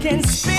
can speak.